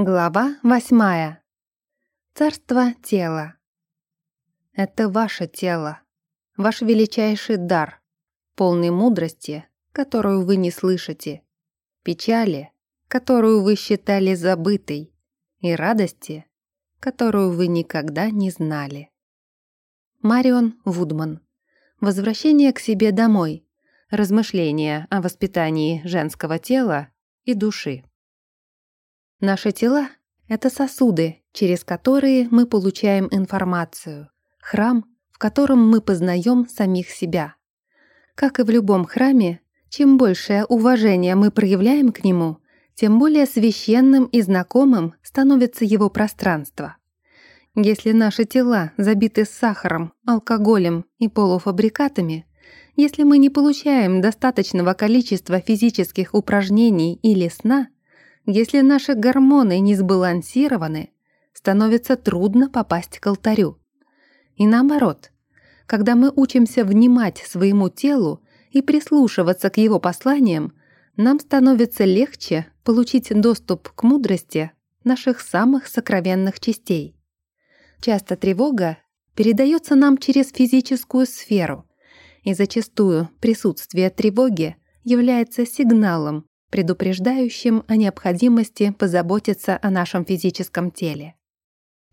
Глава восьмая. Царство тела. Это ваше тело, ваш величайший дар, полный мудрости, которую вы не слышите, печали, которую вы считали забытой, и радости, которую вы никогда не знали. Марион Вудман. Возвращение к себе домой. Размышления о воспитании женского тела и души. Наши тела — это сосуды, через которые мы получаем информацию, храм, в котором мы познаем самих себя. Как и в любом храме, чем большее уважение мы проявляем к нему, тем более священным и знакомым становится его пространство. Если наши тела забиты сахаром, алкоголем и полуфабрикатами, если мы не получаем достаточного количества физических упражнений или сна — если наши гормоны не сбалансированы, становится трудно попасть к алтарю. И наоборот, когда мы учимся внимать своему телу и прислушиваться к его посланиям, нам становится легче получить доступ к мудрости наших самых сокровенных частей. Часто тревога передается нам через физическую сферу, и зачастую присутствие тревоги является сигналом, предупреждающим о необходимости позаботиться о нашем физическом теле.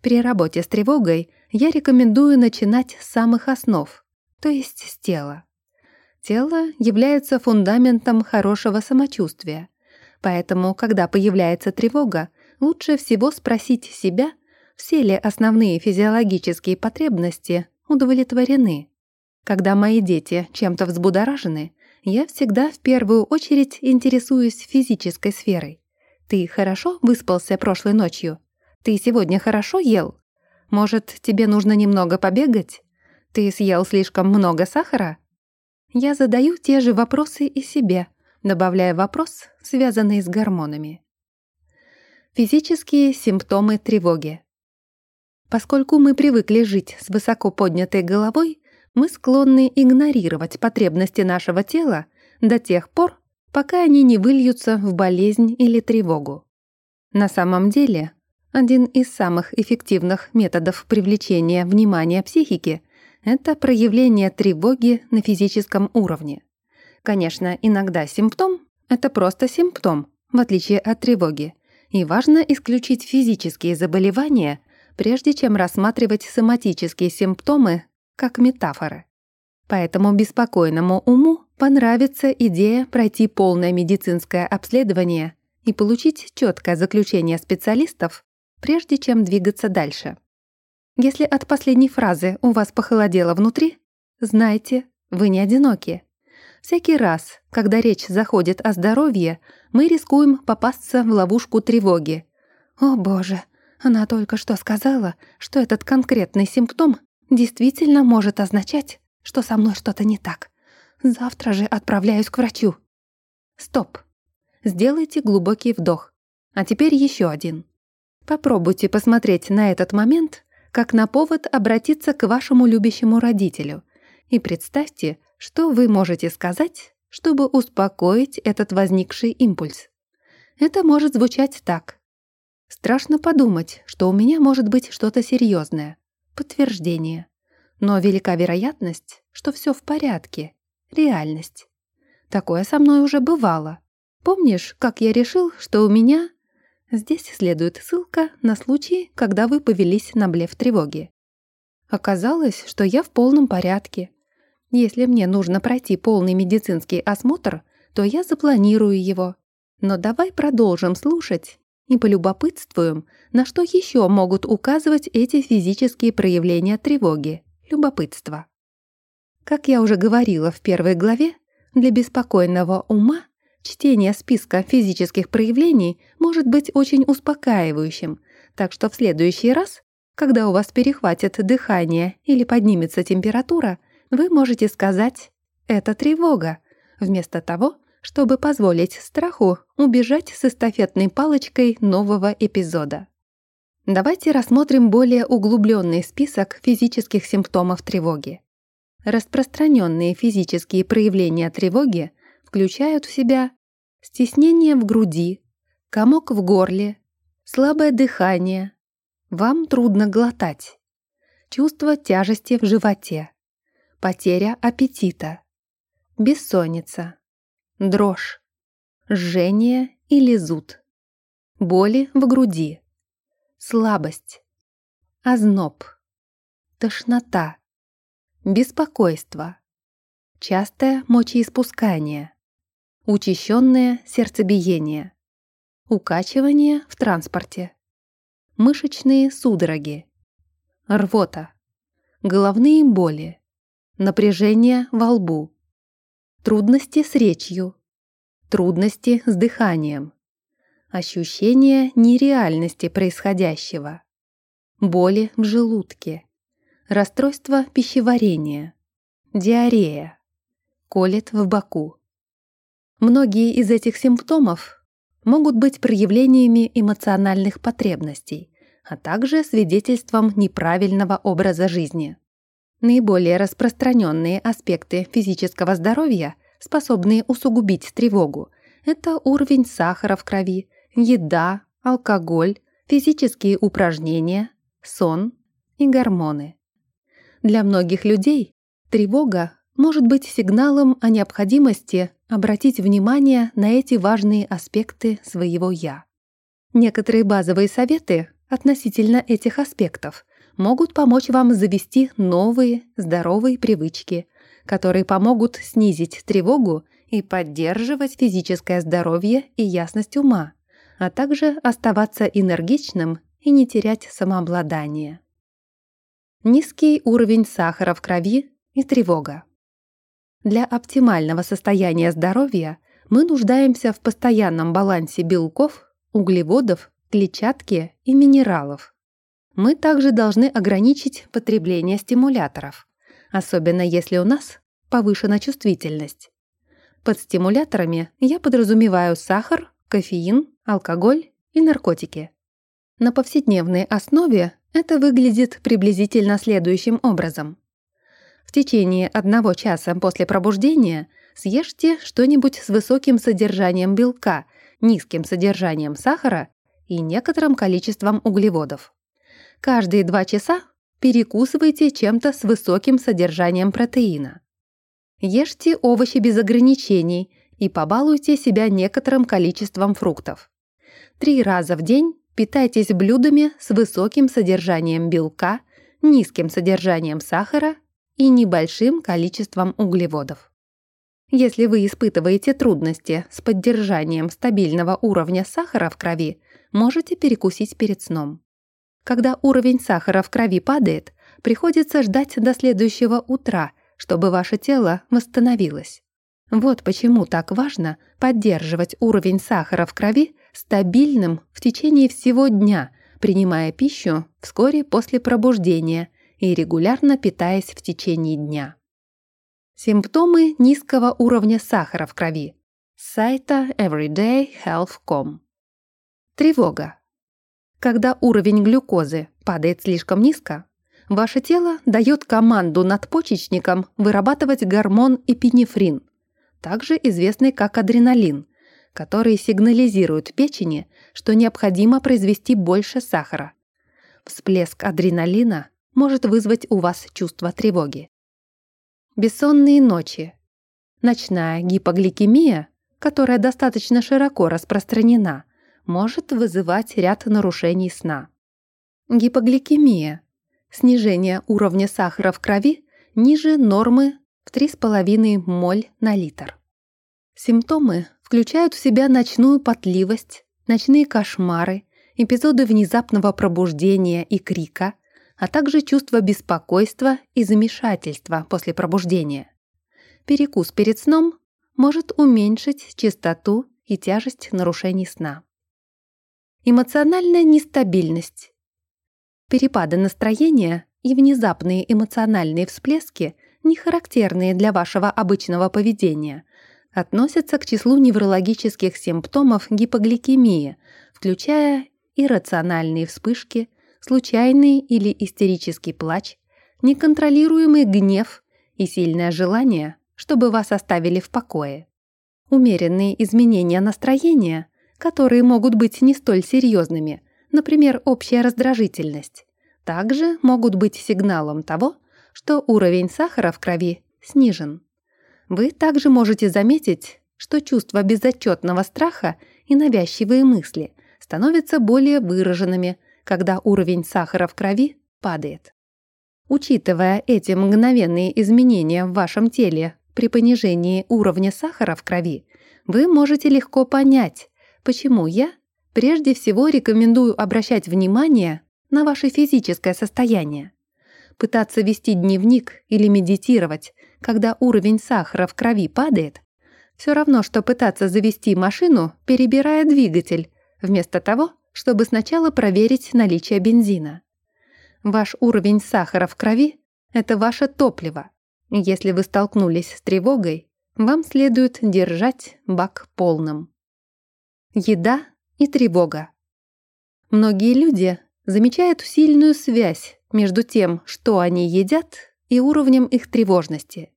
При работе с тревогой я рекомендую начинать с самых основ, то есть с тела. Тело является фундаментом хорошего самочувствия, поэтому, когда появляется тревога, лучше всего спросить себя, все ли основные физиологические потребности удовлетворены. Когда мои дети чем-то взбудоражены, я всегда в первую очередь интересуюсь физической сферой. Ты хорошо выспался прошлой ночью? Ты сегодня хорошо ел? Может, тебе нужно немного побегать? Ты съел слишком много сахара? Я задаю те же вопросы и себе, добавляя вопрос, связанный с гормонами. Физические симптомы тревоги. Поскольку мы привыкли жить с высоко поднятой головой, мы склонны игнорировать потребности нашего тела до тех пор, пока они не выльются в болезнь или тревогу. На самом деле, один из самых эффективных методов привлечения внимания психики — это проявление тревоги на физическом уровне. Конечно, иногда симптом — это просто симптом, в отличие от тревоги, и важно исключить физические заболевания, прежде чем рассматривать соматические симптомы как метафоры. Поэтому беспокойному уму понравится идея пройти полное медицинское обследование и получить четкое заключение специалистов, прежде чем двигаться дальше. Если от последней фразы у вас похолодело внутри, знайте, вы не одиноки. Всякий раз, когда речь заходит о здоровье, мы рискуем попасться в ловушку тревоги. «О боже, она только что сказала, что этот конкретный симптом действительно может означать, что со мной что-то не так. Завтра же отправляюсь к врачу. Стоп. Сделайте глубокий вдох. А теперь еще один. Попробуйте посмотреть на этот момент как на повод обратиться к вашему любящему родителю и представьте, что вы можете сказать, чтобы успокоить этот возникший импульс. Это может звучать так. Страшно подумать, что у меня может быть что-то серьезное подтверждение. Но велика вероятность, что все в порядке. Реальность. Такое со мной уже бывало. Помнишь, как я решил, что у меня... Здесь следует ссылка на случай, когда вы повелись на блеф тревоги. Оказалось, что я в полном порядке. Если мне нужно пройти полный медицинский осмотр, то я запланирую его. Но давай продолжим слушать и полюбопытствуем, на что еще могут указывать эти физические проявления тревоги, любопытства. Как я уже говорила в первой главе, для беспокойного ума чтение списка физических проявлений может быть очень успокаивающим, так что в следующий раз, когда у вас перехватит дыхание или поднимется температура, вы можете сказать «это тревога», вместо того, чтобы позволить страху убежать с эстафетной палочкой нового эпизода. Давайте рассмотрим более углубленный список физических симптомов тревоги. Распространенные физические проявления тревоги включают в себя стеснение в груди, комок в горле, слабое дыхание, вам трудно глотать, чувство тяжести в животе, потеря аппетита, бессонница, дрожь, жжение или зуд, боли в груди, слабость, озноб, тошнота, беспокойство, частое мочеиспускание, учащенное сердцебиение, укачивание в транспорте, мышечные судороги, рвота, головные боли, напряжение во лбу, трудности с речью, трудности с дыханием, ощущение нереальности происходящего, боли в желудке, расстройство пищеварения, диарея, колет в боку. Многие из этих симптомов могут быть проявлениями эмоциональных потребностей, а также свидетельством неправильного образа жизни. Наиболее распространенные аспекты физического здоровья, способные усугубить тревогу, это уровень сахара в крови, еда, алкоголь, физические упражнения, сон и гормоны. Для многих людей тревога может быть сигналом о необходимости обратить внимание на эти важные аспекты своего «я». Некоторые базовые советы относительно этих аспектов могут помочь вам завести новые здоровые привычки, которые помогут снизить тревогу и поддерживать физическое здоровье и ясность ума, а также оставаться энергичным и не терять самообладание. Низкий уровень сахара в крови и тревога. Для оптимального состояния здоровья мы нуждаемся в постоянном балансе белков, углеводов, клетчатки и минералов. Мы также должны ограничить потребление стимуляторов, особенно если у нас повышена чувствительность. Под стимуляторами я подразумеваю сахар, кофеин, алкоголь и наркотики. На повседневной основе это выглядит приблизительно следующим образом. В течение одного часа после пробуждения съешьте что-нибудь с высоким содержанием белка, низким содержанием сахара и некоторым количеством углеводов. Каждые два часа перекусывайте чем-то с высоким содержанием протеина. Ешьте овощи без ограничений и побалуйте себя некоторым количеством фруктов. Три раза в день питайтесь блюдами с высоким содержанием белка, низким содержанием сахара и небольшим количеством углеводов. Если вы испытываете трудности с поддержанием стабильного уровня сахара в крови, можете перекусить перед сном. Когда уровень сахара в крови падает, приходится ждать до следующего утра, чтобы ваше тело восстановилось. Вот почему так важно поддерживать уровень сахара в крови стабильным в течение всего дня, принимая пищу вскоре после пробуждения и регулярно питаясь в течение дня. Симптомы низкого уровня сахара в крови. С сайта everydayhealth.com. Тревога. Когда уровень глюкозы падает слишком низко, ваше тело дает команду надпочечникам вырабатывать гормон эпинефрин, также известный как адреналин, который сигнализирует печени, что необходимо произвести больше сахара. Всплеск адреналина может вызвать у вас чувство тревоги. Бессонные ночи. Ночная гипогликемия, которая достаточно широко распространена, может вызывать ряд нарушений сна. Гипогликемия – снижение уровня сахара в крови ниже нормы в 3,5 моль на литр. Симптомы включают в себя ночную потливость, ночные кошмары, эпизоды внезапного пробуждения и крика – а также чувство беспокойства и замешательства после пробуждения. Перекус перед сном может уменьшить частоту и тяжесть нарушений сна. Эмоциональная нестабильность. Перепады настроения и внезапные эмоциональные всплески, не характерные для вашего обычного поведения, относятся к числу неврологических симптомов гипогликемии, включая иррациональные вспышки, случайный или истерический плач, неконтролируемый гнев и сильное желание, чтобы вас оставили в покое. Умеренные изменения настроения, которые могут быть не столь серьезными, например, общая раздражительность, также могут быть сигналом того, что уровень сахара в крови снижен. Вы также можете заметить, что чувство безотчетного страха и навязчивые мысли становятся более выраженными, когда уровень сахара в крови падает. Учитывая эти мгновенные изменения в вашем теле при понижении уровня сахара в крови, вы можете легко понять, почему я прежде всего рекомендую обращать внимание на ваше физическое состояние. Пытаться вести дневник или медитировать, когда уровень сахара в крови падает, все равно, что пытаться завести машину, перебирая двигатель, вместо того, чтобы сначала проверить наличие бензина. Ваш уровень сахара в крови – это ваше топливо. Если вы столкнулись с тревогой, вам следует держать бак полным. Еда и тревога. Многие люди замечают сильную связь между тем, что они едят, и уровнем их тревожности.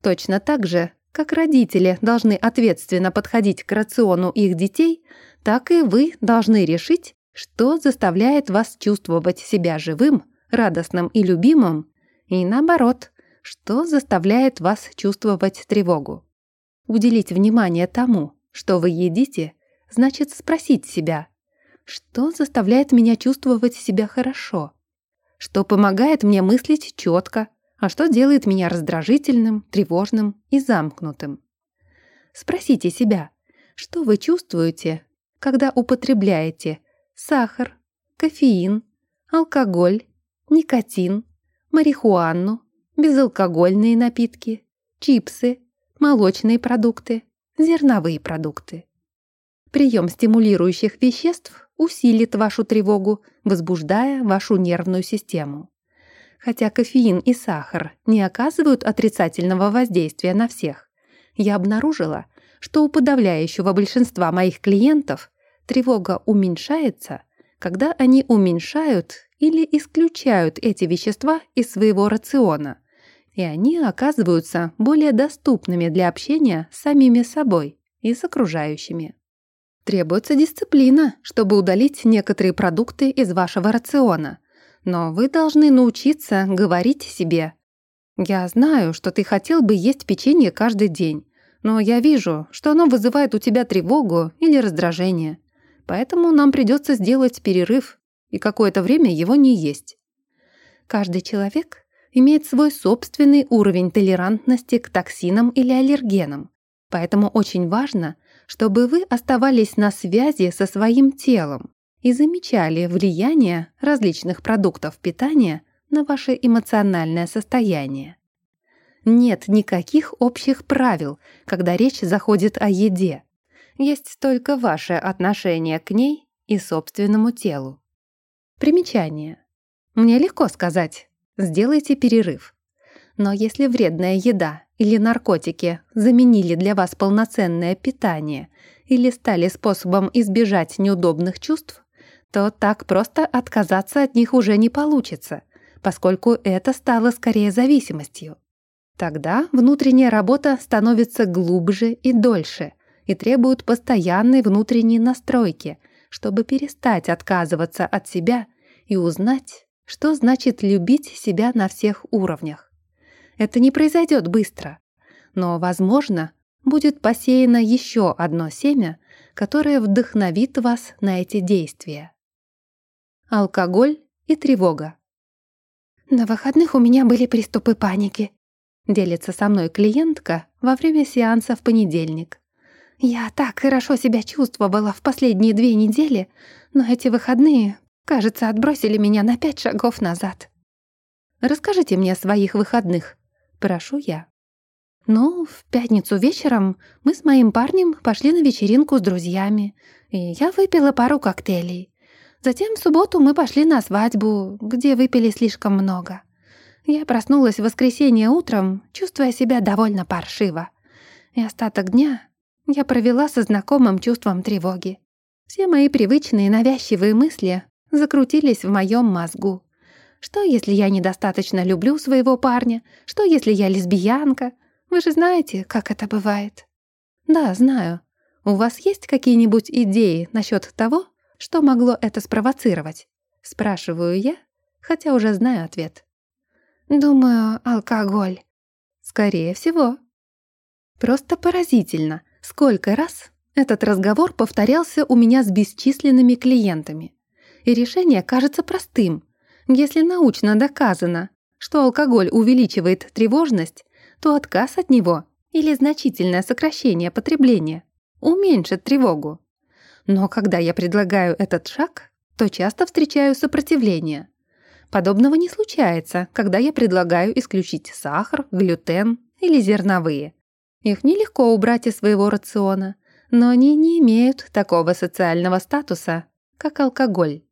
Точно так же, как родители должны ответственно подходить к рациону их детей, так и вы должны решить, что заставляет вас чувствовать себя живым, радостным и любимым, и наоборот, что заставляет вас чувствовать тревогу. Уделить внимание тому, что вы едите, значит спросить себя, что заставляет меня чувствовать себя хорошо? Что помогает мне мыслить четко, а что делает меня раздражительным, тревожным и замкнутым? Спросите себя, что вы чувствуете, когда употребляете сахар, кофеин, алкоголь, никотин, марихуану, безалкогольные напитки, чипсы, молочные продукты, зерновые продукты. Прием стимулирующих веществ усилит вашу тревогу, возбуждая вашу нервную систему. Хотя кофеин и сахар не оказывают отрицательного воздействия на всех, я обнаружила, что у подавляющего большинства моих клиентов тревога уменьшается, когда они уменьшают или исключают эти вещества из своего рациона, и они оказываются более доступными для общения с самими собой и с окружающими. Требуется дисциплина, чтобы удалить некоторые продукты из вашего рациона. Но вы должны научиться говорить себе «Я знаю, что ты хотел бы есть печенье каждый день, но я вижу, что оно вызывает у тебя тревогу или раздражение. Поэтому нам придется сделать перерыв и какое-то время его не есть». Каждый человек имеет свой собственный уровень толерантности к токсинам или аллергенам, поэтому очень важно – чтобы вы оставались на связи со своим телом и замечали влияние различных продуктов питания на ваше эмоциональное состояние. Нет никаких общих правил, когда речь заходит о еде. Есть только ваше отношение к ней и собственному телу. Примечание. Мне легко сказать «сделайте перерыв». Но если вредная еда или наркотики заменили для вас полноценное питание или стали способом избежать неудобных чувств, то так просто отказаться от них уже не получится, поскольку это стало скорее зависимостью. Тогда внутренняя работа становится глубже и дольше и требует постоянной внутренней настройки, чтобы перестать отказываться от себя и узнать, что значит любить себя на всех уровнях. Это не произойдет быстро, но, возможно, будет посеяно еще одно семя, которое вдохновит вас на эти действия. Алкоголь и тревога. На выходных у меня были приступы паники. Делится со мной клиентка во время сеанса в понедельник. Я так хорошо себя чувствовала в последние две недели, но эти выходные, кажется, отбросили меня на пять шагов назад. Расскажите мне о своих выходных, прошу я. Ну, в пятницу вечером мы с моим парнем пошли на вечеринку с друзьями, и я выпила пару коктейлей. Затем в субботу мы пошли на свадьбу, где выпили слишком много. Я проснулась в воскресенье утром, чувствуя себя довольно паршиво. И остаток дня я провела со знакомым чувством тревоги. Все мои привычные навязчивые мысли закрутились в моем мозгу. Что, если я недостаточно люблю своего парня? Что, если я лесбиянка? Вы же знаете, как это бывает. Да, знаю. У вас есть какие-нибудь идеи насчет того, Что могло это спровоцировать? Спрашиваю я, хотя уже знаю ответ. Думаю, алкоголь. Скорее всего. Просто поразительно, сколько раз этот разговор повторялся у меня с бесчисленными клиентами. И решение кажется простым. Если научно доказано, что алкоголь увеличивает тревожность, то отказ от него или значительное сокращение потребления уменьшит тревогу. Но когда я предлагаю этот шаг, то часто встречаю сопротивление. Подобного не случается, когда я предлагаю исключить сахар, глютен или зерновые. Их нелегко убрать из своего рациона, но они не имеют такого социального статуса, как алкоголь.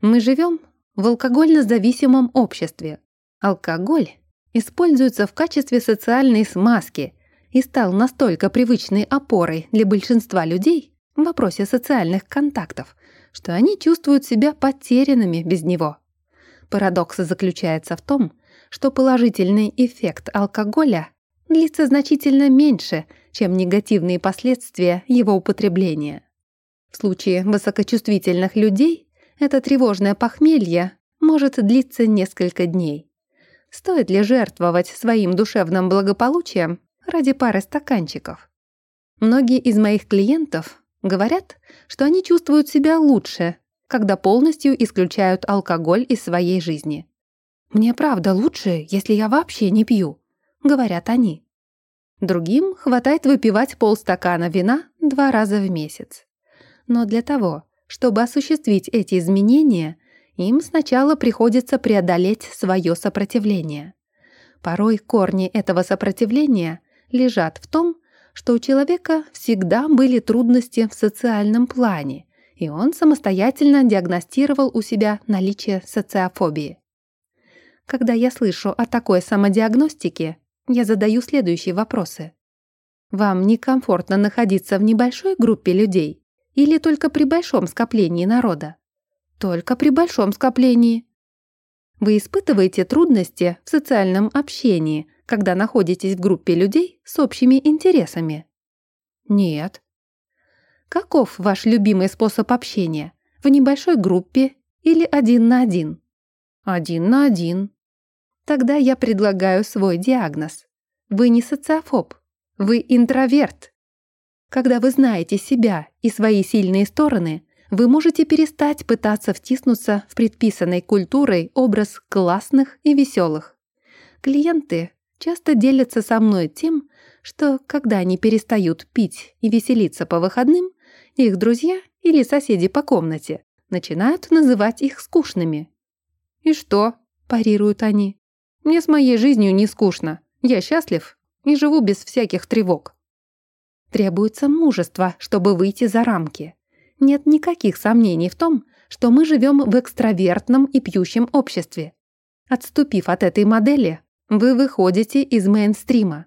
Мы живем в алкогольно-зависимом обществе. Алкоголь используется в качестве социальной смазки и стал настолько привычной опорой для большинства людей в вопросе социальных контактов, что они чувствуют себя потерянными без него. Парадокс заключается в том, что положительный эффект алкоголя длится значительно меньше, чем негативные последствия его употребления. В случае высокочувствительных людей это тревожное похмелье может длиться несколько дней. Стоит ли жертвовать своим душевным благополучием ради пары стаканчиков? Многие из моих клиентов говорят, что они чувствуют себя лучше, когда полностью исключают алкоголь из своей жизни. «Мне правда лучше, если я вообще не пью», — говорят они. Другим хватает выпивать полстакана вина два раза в месяц. Но для того, чтобы осуществить эти изменения, им сначала приходится преодолеть свое сопротивление. Порой корни этого сопротивления лежат в том, что у человека всегда были трудности в социальном плане, и он самостоятельно диагностировал у себя наличие социофобии. Когда я слышу о такой самодиагностике, я задаю следующие вопросы. Вам некомфортно находиться в небольшой группе людей или только при большом скоплении народа? Только при большом скоплении. Вы испытываете трудности в социальном общении, когда находитесь в группе людей с общими интересами? Нет. Каков ваш любимый способ общения? В небольшой группе или один на один? Один на один. Тогда я предлагаю свой диагноз. Вы не социофоб, вы интроверт. Когда вы знаете себя и свои сильные стороны, вы можете перестать пытаться втиснуться в предписанный культурой образ классных и веселых. Клиенты часто делятся со мной тем, что когда они перестают пить и веселиться по выходным, их друзья или соседи по комнате начинают называть их скучными. «И что?» – парируют они. Мне с моей жизнью не скучно. Я счастлив и живу без всяких тревог. Требуется мужество, чтобы выйти за рамки. Нет никаких сомнений в том, что мы живем в экстравертном и пьющем обществе. Отступив от этой модели, вы выходите из мейнстрима.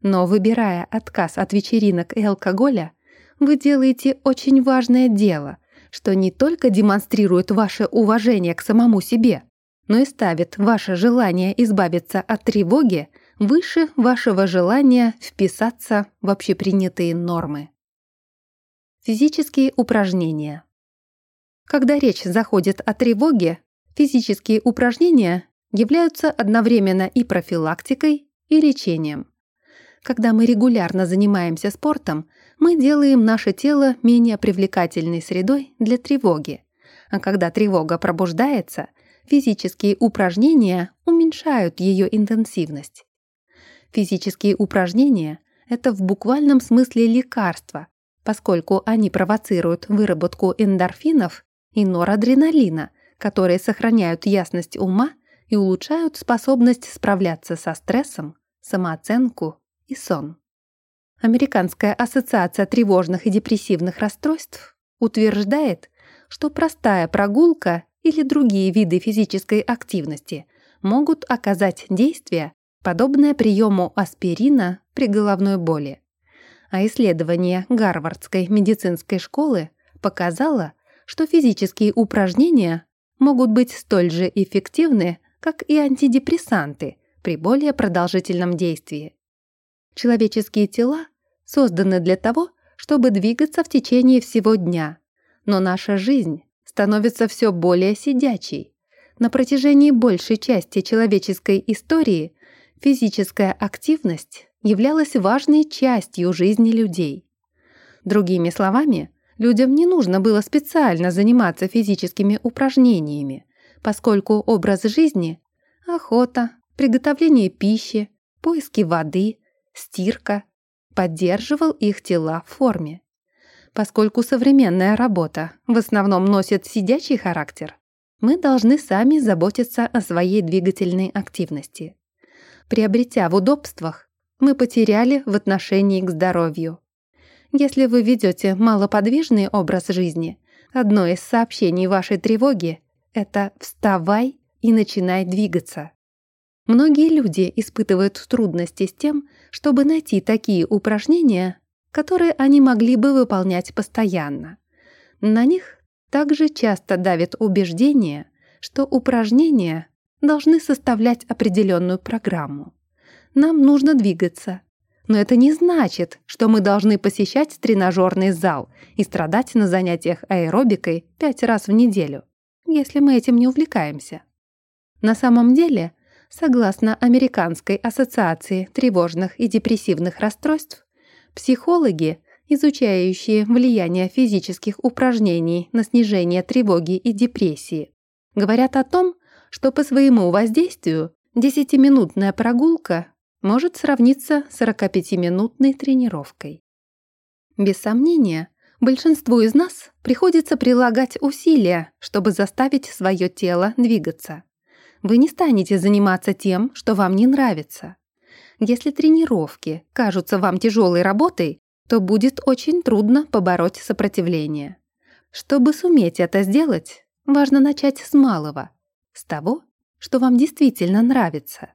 Но выбирая отказ от вечеринок и алкоголя, вы делаете очень важное дело, что не только демонстрирует ваше уважение к самому себе, но и ставит ваше желание избавиться от тревоги выше вашего желания вписаться в общепринятые нормы. Физические упражнения. Когда речь заходит о тревоге, физические упражнения являются одновременно и профилактикой, и лечением. Когда мы регулярно занимаемся спортом, мы делаем наше тело менее привлекательной средой для тревоги. А когда тревога пробуждается, Физические упражнения уменьшают ее интенсивность. Физические упражнения – это в буквальном смысле лекарства, поскольку они провоцируют выработку эндорфинов и норадреналина, которые сохраняют ясность ума и улучшают способность справляться со стрессом, самооценку и сон. Американская ассоциация тревожных и депрессивных расстройств утверждает, что простая прогулка или другие виды физической активности могут оказать действие, подобное приему аспирина при головной боли. А исследование Гарвардской медицинской школы показало, что физические упражнения могут быть столь же эффективны, как и антидепрессанты при более продолжительном действии. Человеческие тела созданы для того, чтобы двигаться в течение всего дня, Но наша жизнь становится все более сидячей. На протяжении большей части человеческой истории физическая активность являлась важной частью жизни людей. Другими словами, людям не нужно было специально заниматься физическими упражнениями, поскольку образ жизни – охота, приготовление пищи, поиски воды, стирка – поддерживал их тела в форме. Поскольку современная работа в основном носит сидячий характер, мы должны сами заботиться о своей двигательной активности. Приобретя в удобствах, мы потеряли в отношении к здоровью. Если вы ведете малоподвижный образ жизни, одно из сообщений вашей тревоги – это «вставай и начинай двигаться». Многие люди испытывают трудности с тем, чтобы найти такие упражнения, которые они могли бы выполнять постоянно. На них также часто давит убеждение, что упражнения должны составлять определенную программу. Нам нужно двигаться. Но это не значит, что мы должны посещать тренажерный зал и страдать на занятиях аэробикой пять раз в неделю, если мы этим не увлекаемся. На самом деле, согласно Американской ассоциации тревожных и депрессивных расстройств, Психологи, изучающие влияние физических упражнений на снижение тревоги и депрессии, говорят о том, что по своему воздействию 10-минутная прогулка может сравниться с 45-минутной тренировкой. Без сомнения, большинству из нас приходится прилагать усилия, чтобы заставить свое тело двигаться. Вы не станете заниматься тем, что вам не нравится. Если тренировки кажутся вам тяжелой работой, то будет очень трудно побороть сопротивление. Чтобы суметь это сделать, важно начать с малого, с того, что вам действительно нравится.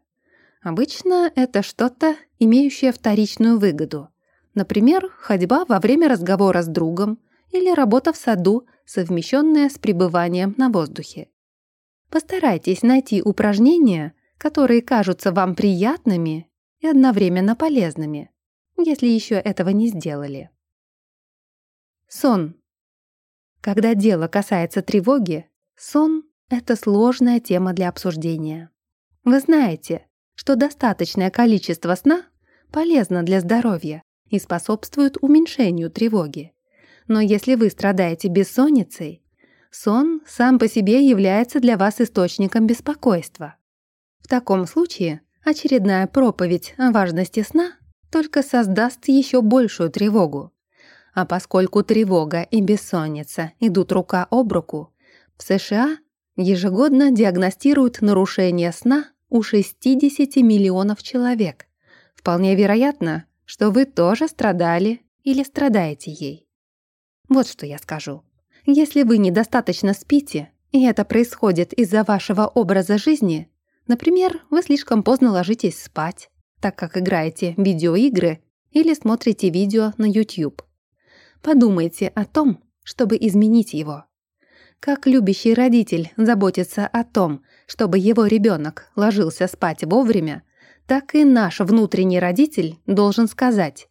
Обычно это что-то, имеющее вторичную выгоду. Например, ходьба во время разговора с другом или работа в саду, совмещенная с пребыванием на воздухе. Постарайтесь найти упражнения, которые кажутся вам приятными и одновременно полезными, если еще этого не сделали. Сон. Когда дело касается тревоги, сон — это сложная тема для обсуждения. Вы знаете, что достаточное количество сна полезно для здоровья и способствует уменьшению тревоги. Но если вы страдаете бессонницей, сон сам по себе является для вас источником беспокойства. В таком случае Очередная проповедь о важности сна только создаст еще большую тревогу. А поскольку тревога и бессонница идут рука об руку, в США ежегодно диагностируют нарушение сна у 60 миллионов человек. Вполне вероятно, что вы тоже страдали или страдаете ей. Вот что я скажу. Если вы недостаточно спите, и это происходит из-за вашего образа жизни, Например, вы слишком поздно ложитесь спать, так как играете видеоигры или смотрите видео на YouTube. Подумайте о том, чтобы изменить его. Как любящий родитель заботится о том, чтобы его ребенок ложился спать вовремя, так и наш внутренний родитель должен сказать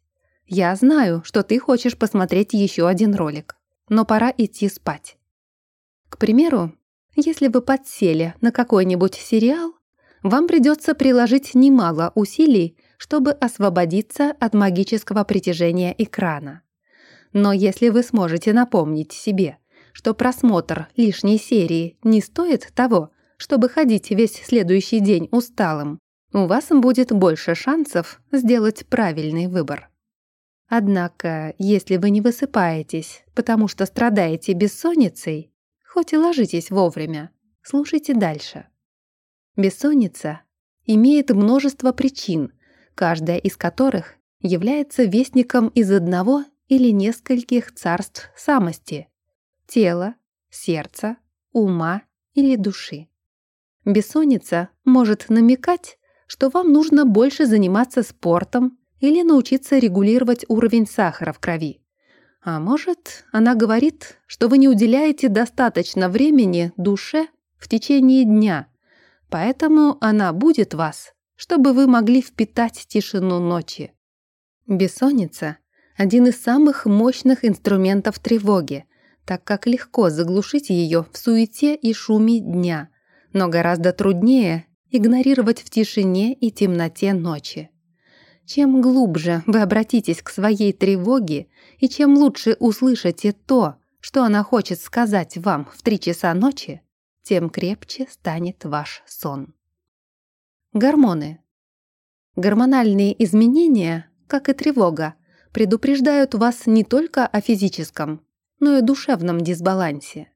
«Я знаю, что ты хочешь посмотреть еще один ролик, но пора идти спать». К примеру, если вы подсели на какой-нибудь сериал, вам придется приложить немало усилий, чтобы освободиться от магического притяжения экрана. Но если вы сможете напомнить себе, что просмотр лишней серии не стоит того, чтобы ходить весь следующий день усталым, у вас будет больше шансов сделать правильный выбор. Однако, если вы не высыпаетесь, потому что страдаете бессонницей, хоть и ложитесь вовремя, слушайте дальше. Бессонница имеет множество причин, каждая из которых является вестником из одного или нескольких царств самости – тела, сердца, ума или души. Бессонница может намекать, что вам нужно больше заниматься спортом или научиться регулировать уровень сахара в крови. А может, она говорит, что вы не уделяете достаточно времени душе в течение дня – Поэтому она будет вас, чтобы вы могли впитать тишину ночи. Бессонница – один из самых мощных инструментов тревоги, так как легко заглушить ее в суете и шуме дня, но гораздо труднее игнорировать в тишине и темноте ночи. Чем глубже вы обратитесь к своей тревоге и чем лучше услышите то, что она хочет сказать вам в три часа ночи, тем крепче станет ваш сон. Гормоны. Гормональные изменения, как и тревога, предупреждают вас не только о физическом, но и душевном дисбалансе.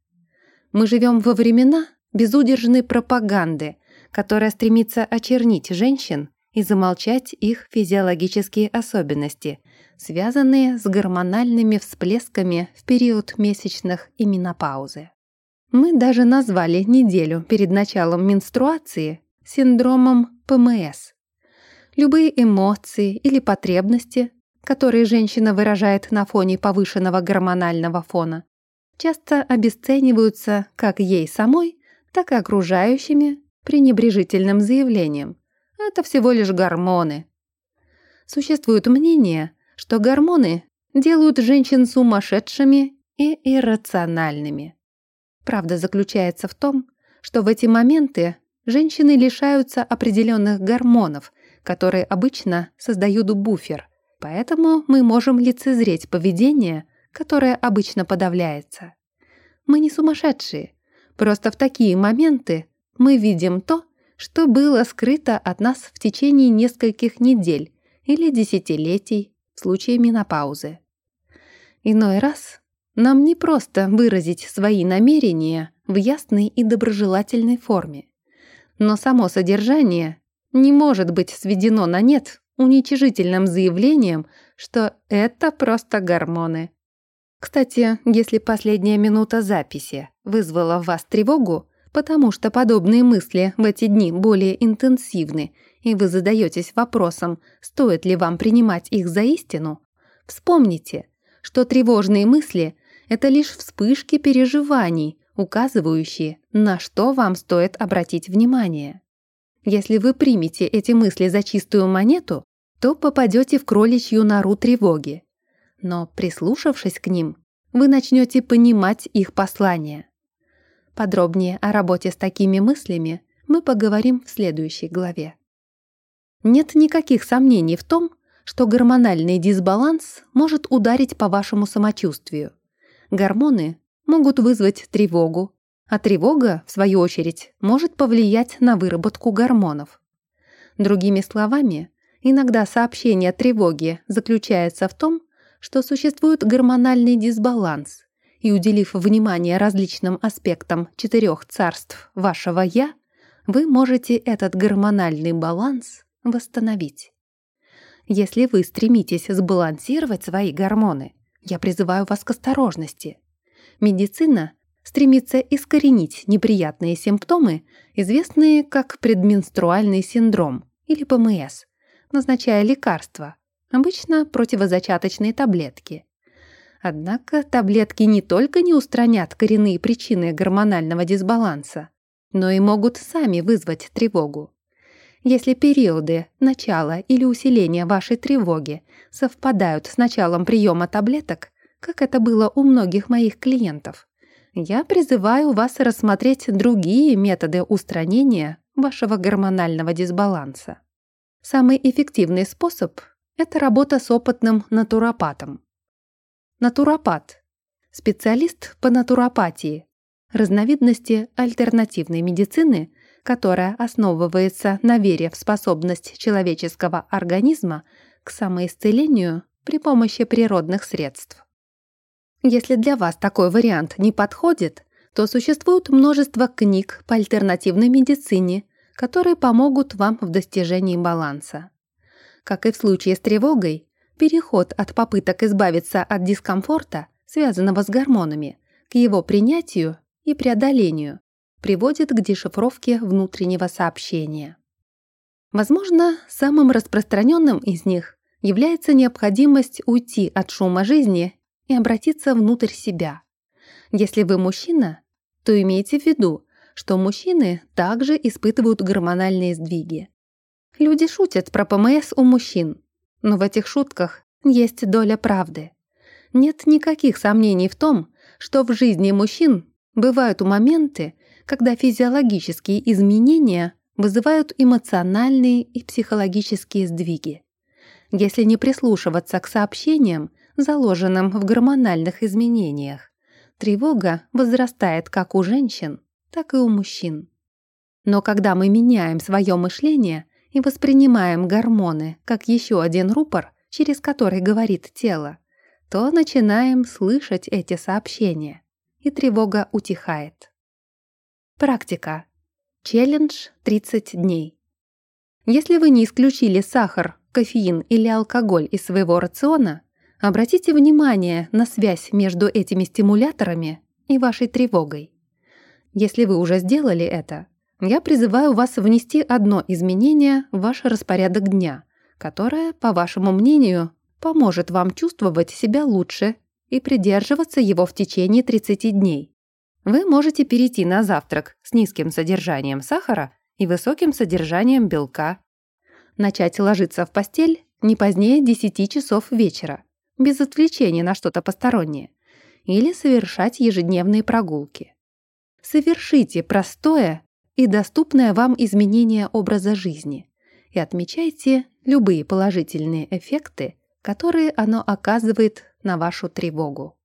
Мы живем во времена безудержной пропаганды, которая стремится очернить женщин и замолчать их физиологические особенности, связанные с гормональными всплесками в период месячных и менопаузы. Мы даже назвали неделю перед началом менструации синдромом ПМС. Любые эмоции или потребности, которые женщина выражает на фоне повышенного гормонального фона, часто обесцениваются как ей самой, так и окружающими пренебрежительным заявлением. Это всего лишь гормоны. Существует мнение, что гормоны делают женщин сумасшедшими и иррациональными. Правда заключается в том, что в эти моменты женщины лишаются определенных гормонов, которые обычно создают буфер, поэтому мы можем лицезреть поведение, которое обычно подавляется. Мы не сумасшедшие, просто в такие моменты мы видим то, что было скрыто от нас в течение нескольких недель или десятилетий в случае менопаузы. Иной раз нам не просто выразить свои намерения в ясной и доброжелательной форме, но само содержание не может быть сведено на нет уничижительным заявлением, что это просто гормоны. Кстати, если последняя минута записи вызвала в вас тревогу, потому что подобные мысли в эти дни более интенсивны, и вы задаетесь вопросом, стоит ли вам принимать их за истину, вспомните, что тревожные мысли – это лишь вспышки переживаний, указывающие, на что вам стоит обратить внимание. Если вы примете эти мысли за чистую монету, то попадете в кроличью нору тревоги. Но прислушавшись к ним, вы начнете понимать их послание. Подробнее о работе с такими мыслями мы поговорим в следующей главе. Нет никаких сомнений в том, что гормональный дисбаланс может ударить по вашему самочувствию. Гормоны могут вызвать тревогу, а тревога, в свою очередь, может повлиять на выработку гормонов. Другими словами, иногда сообщение тревоги заключается в том, что существует гормональный дисбаланс, и уделив внимание различным аспектам четырех царств вашего «я», вы можете этот гормональный баланс восстановить. Если вы стремитесь сбалансировать свои гормоны, я призываю вас к осторожности. Медицина стремится искоренить неприятные симптомы, известные как предменструальный синдром или ПМС, назначая лекарства, обычно противозачаточные таблетки, Однако таблетки не только не устранят коренные причины гормонального дисбаланса, но и могут сами вызвать тревогу. Если периоды начала или усиления вашей тревоги совпадают с началом приема таблеток, как это было у многих моих клиентов, я призываю вас рассмотреть другие методы устранения вашего гормонального дисбаланса. Самый эффективный способ – это работа с опытным натуропатом. Натуропат. Специалист по натуропатии. Разновидности альтернативной медицины, которая основывается на вере в способность человеческого организма к самоисцелению при помощи природных средств. Если для вас такой вариант не подходит, то существует множество книг по альтернативной медицине, которые помогут вам в достижении баланса. Как и в случае с тревогой, Переход от попыток избавиться от дискомфорта, связанного с гормонами, к его принятию и преодолению, приводит к дешифровке внутреннего сообщения. Возможно, самым распространенным из них является необходимость уйти от шума жизни и обратиться внутрь себя. Если вы мужчина, то имейте в виду, что мужчины также испытывают гормональные сдвиги. Люди шутят про ПМС у мужчин, но в этих шутках есть доля правды. Нет никаких сомнений в том, что в жизни мужчин бывают моменты, когда физиологические изменения вызывают эмоциональные и психологические сдвиги. Если не прислушиваться к сообщениям, заложенным в гормональных изменениях, тревога возрастает как у женщин, так и у мужчин. Но когда мы меняем свое мышление и воспринимаем гормоны как еще один рупор, через который говорит тело, то начинаем слышать эти сообщения, и тревога утихает. Практика. Челлендж 30 дней. Если вы не исключили сахар, кофеин или алкоголь из своего рациона, обратите внимание на связь между этими стимуляторами и вашей тревогой. Если вы уже сделали это, я призываю вас внести одно изменение в ваш распорядок дня, которое, по вашему мнению, поможет вам чувствовать себя лучше и придерживаться его в течение 30 дней. Вы можете перейти на завтрак с низким содержанием сахара и высоким содержанием белка. Начать ложиться в постель не позднее 10 часов вечера, без отвлечения на что-то постороннее, или совершать ежедневные прогулки. Совершите простое и доступное вам изменение образа жизни и отмечайте любые положительные эффекты, которые оно оказывает на вашу тревогу.